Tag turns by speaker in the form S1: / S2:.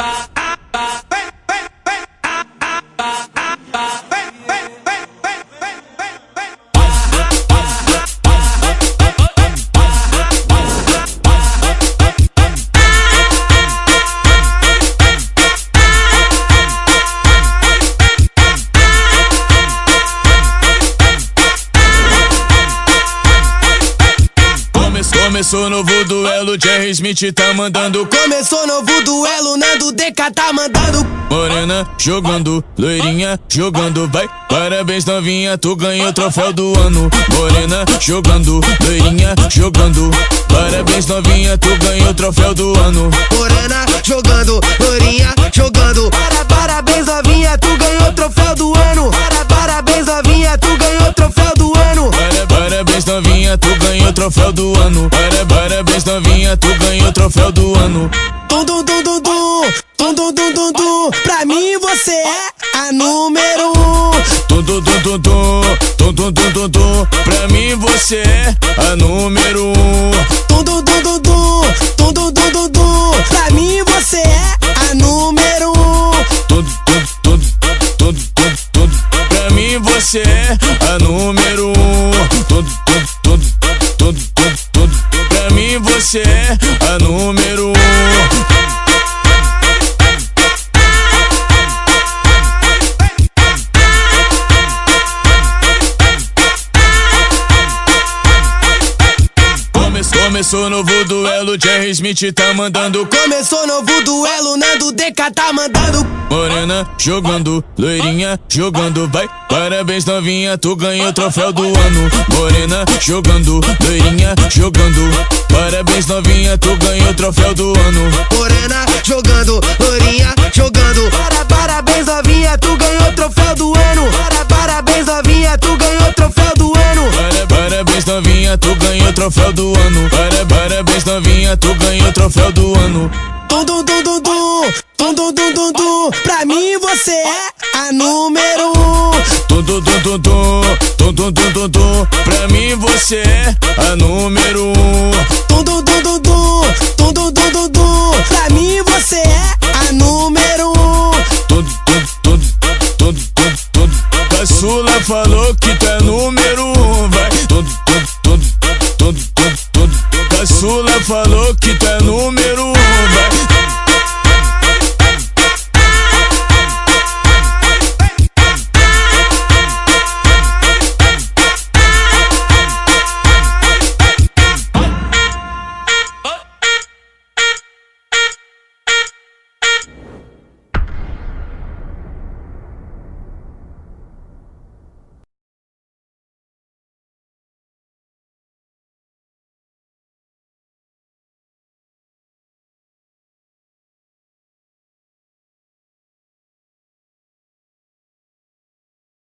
S1: pa. Começou novo duelo, Jerry Smith tá mandando.
S2: Começou novo duelo, Nando DK tá mandando.
S1: Morena jogando, loirinha jogando, vai. Parabéns novinha, tu ganhou o troféu do ano. Morena jogando, loirinha jogando. Parabéns novinha, tu ganhou o troféu do ano.
S2: Morena jogando, loirinha troféu do ano. Para, parabéns novinha, tu ganhou o troféu do ano. Tum, tum, tum, tum, tum, tum, tum, tum, tum, tum. Pra mim você é a número um.
S1: Tum, tum, tum, tum, tum, tum, tum, tum, tum, tum. Pra mim você é a número um.
S2: Tum, tum, tum, tum, tum, tum, tum, tum, tum, tum. Pra mim você é a número um.
S1: Tum, tum, tum, tum, tum, tum. Pra mim você é a número um. Você é número um. Começou, novo duelo, Jerry Smith tá mandando.
S2: Começou novo duelo, Nando DK tá mandando.
S1: Morena jogando, loirinha jogando, vai. Parabéns novinha, tu ganhou o troféu do ano. Morena jogando, loirinha jogando. Parabéns novinha, tu ganhou o troféu do ano.
S2: Morena jogando, loirinha jogando. Para, parabéns novinha, tu ganhou o troféu novinha, tu ganhou o troféu do ano.
S1: Para, parabéns novinha, tu ganhou o troféu do ano.
S2: Tum, tum, tum, tum, tum, tum, tum, tum, tum. Pra mim você é a número um.
S1: Tum, tum, tum, tum, tum, tum, tum, tum, tum. Pra mim você é a número um.
S2: Tum, tum, tum, tum, tum, tum, tum, tum, tum. Pra mim você é a número um.
S1: Tum, tum, tum, tum, tum, tum. Caçula falou que tá número um, vai. Toda Sula falou que tá número um.